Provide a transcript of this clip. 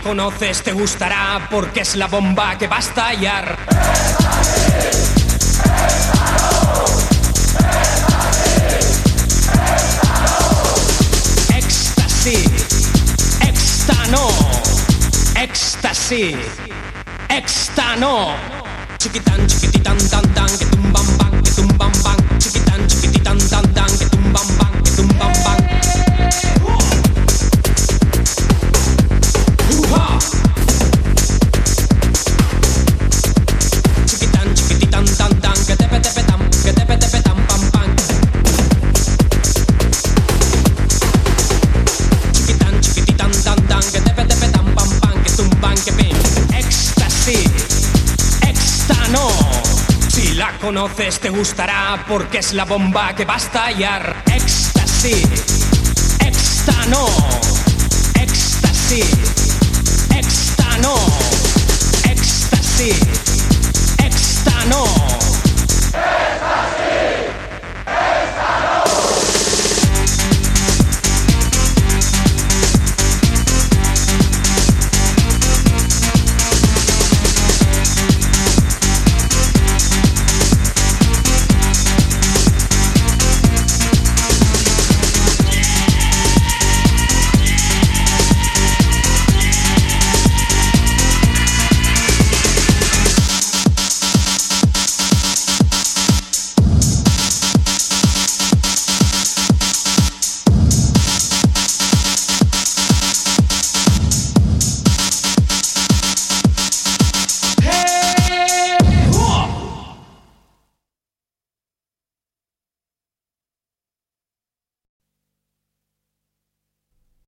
conoces te gustará porque es la bomba que va a estallar. Éxtasis, éxtano, éxtasis, éxtano. Chiquitán, chiquititán, tan, tan, que tumban, que tumban, conoces te gustará porque es la bomba que va a estallar. Éxtasis, éxtano, éxtasis.